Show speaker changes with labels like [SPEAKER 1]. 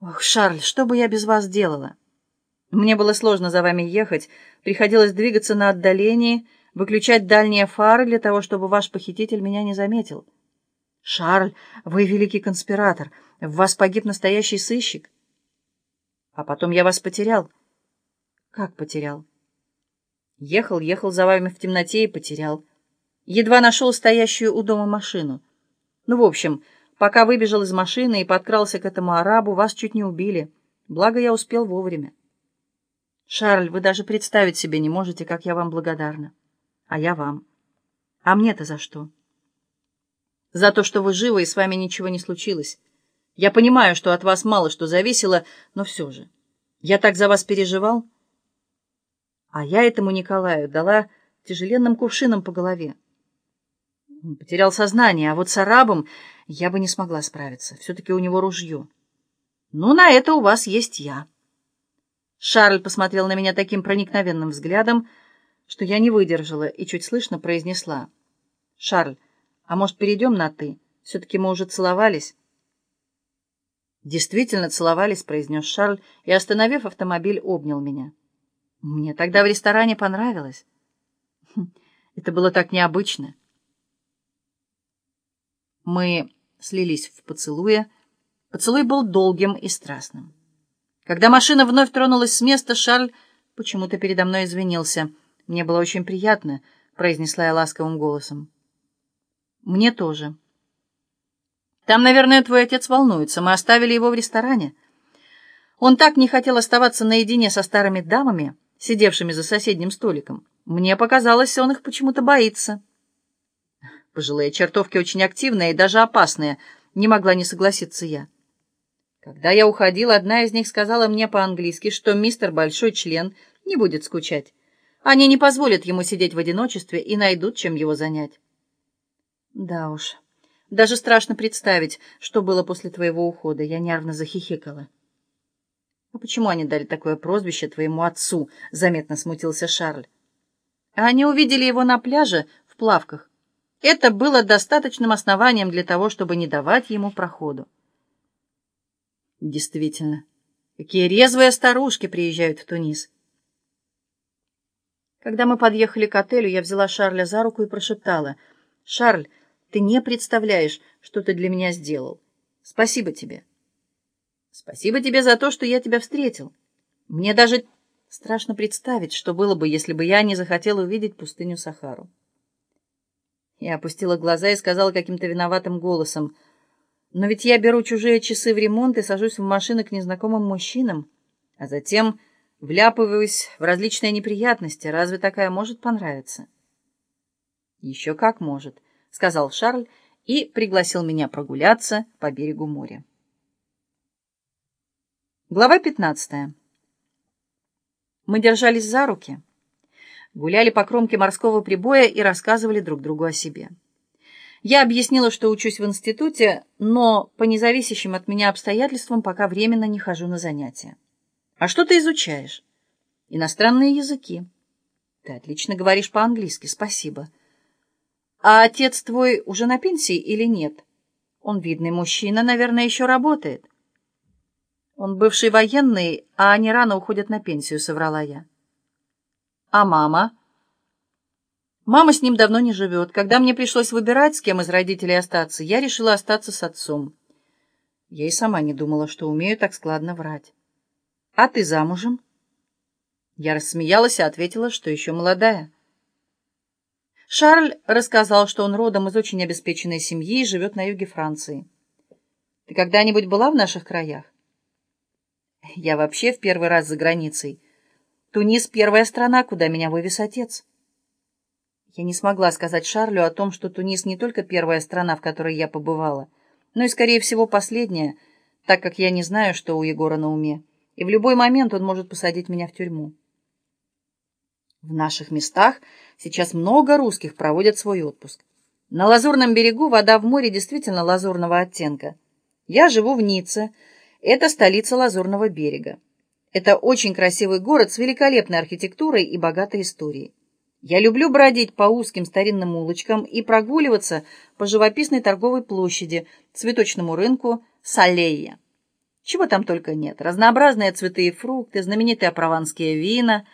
[SPEAKER 1] Ох, Шарль, что бы я без вас делала? Мне было сложно за вами ехать, приходилось двигаться на отдалении, выключать дальние фары для того, чтобы ваш похититель меня не заметил. Шарль, вы великий конспиратор, в вас погиб настоящий сыщик. А потом я вас потерял. Как потерял? Ехал, ехал за вами в темноте и потерял. Едва нашел стоящую у дома машину. Ну, в общем, пока выбежал из машины и подкрался к этому арабу, вас чуть не убили. Благо, я успел вовремя. Шарль, вы даже представить себе не можете, как я вам благодарна. А я вам. А мне-то за что? За то, что вы живы и с вами ничего не случилось. Я понимаю, что от вас мало что зависело, но все же. Я так за вас переживал. А я этому Николаю дала тяжеленным кувшином по голове. Потерял сознание, а вот с арабом я бы не смогла справиться. Все-таки у него ружье. Ну, на это у вас есть я. Шарль посмотрел на меня таким проникновенным взглядом, что я не выдержала и чуть слышно произнесла. «Шарль, а может, перейдем на «ты»? Все-таки мы уже целовались». «Действительно целовались», — произнес Шарль, и, остановив автомобиль, обнял меня. Мне тогда в ресторане понравилось. Хм, это было так необычно. Мы слились в поцелуе. Поцелуй был долгим и страстным. Когда машина вновь тронулась с места, Шарль почему-то передо мной извинился. «Мне было очень приятно», — произнесла я ласковым голосом. «Мне тоже». «Там, наверное, твой отец волнуется. Мы оставили его в ресторане. Он так не хотел оставаться наедине со старыми дамами, сидевшими за соседним столиком. Мне показалось, он их почему-то боится». Пожилые чертовки очень активные и даже опасные, не могла не согласиться я. Когда я уходил, одна из них сказала мне по-английски, что мистер Большой Член не будет скучать. Они не позволят ему сидеть в одиночестве и найдут, чем его занять. Да уж, даже страшно представить, что было после твоего ухода. Я нервно захихикала. «А почему они дали такое прозвище твоему отцу?» — заметно смутился Шарль. Они увидели его на пляже в плавках. Это было достаточным основанием для того, чтобы не давать ему проходу. Действительно, какие резвые старушки приезжают в Тунис. Когда мы подъехали к отелю, я взяла Шарля за руку и прошептала. «Шарль, ты не представляешь, что ты для меня сделал. Спасибо тебе». «Спасибо тебе за то, что я тебя встретил. Мне даже страшно представить, что было бы, если бы я не захотела увидеть пустыню Сахару». Я опустила глаза и сказала каким-то виноватым голосом — но ведь я беру чужие часы в ремонт и сажусь в машины к незнакомым мужчинам, а затем вляпываюсь в различные неприятности. Разве такая может понравиться? Еще как может, сказал Шарль и пригласил меня прогуляться по берегу моря. Глава 15. Мы держались за руки, гуляли по кромке морского прибоя и рассказывали друг другу о себе. Я объяснила, что учусь в институте, но по независящим от меня обстоятельствам пока временно не хожу на занятия. А что ты изучаешь? Иностранные языки. Ты отлично говоришь по-английски, спасибо. А отец твой уже на пенсии или нет? Он видный мужчина, наверное, еще работает. Он бывший военный, а они рано уходят на пенсию, соврала я. А мама? Мама с ним давно не живет. Когда мне пришлось выбирать, с кем из родителей остаться, я решила остаться с отцом. Я и сама не думала, что умею так складно врать. А ты замужем? Я рассмеялась и ответила, что еще молодая. Шарль рассказал, что он родом из очень обеспеченной семьи и живет на юге Франции. Ты когда-нибудь была в наших краях? Я вообще в первый раз за границей. Тунис — первая страна, куда меня вывез отец. Я не смогла сказать Шарлю о том, что Тунис не только первая страна, в которой я побывала, но и, скорее всего, последняя, так как я не знаю, что у Егора на уме, и в любой момент он может посадить меня в тюрьму. В наших местах сейчас много русских проводят свой отпуск. На Лазурном берегу вода в море действительно лазурного оттенка. Я живу в Ницце, это столица Лазурного берега. Это очень красивый город с великолепной архитектурой и богатой историей. Я люблю бродить по узким старинным улочкам и прогуливаться по живописной торговой площади, цветочному рынку Салея. Чего там только нет. Разнообразные цветы и фрукты, знаменитые прованские вина,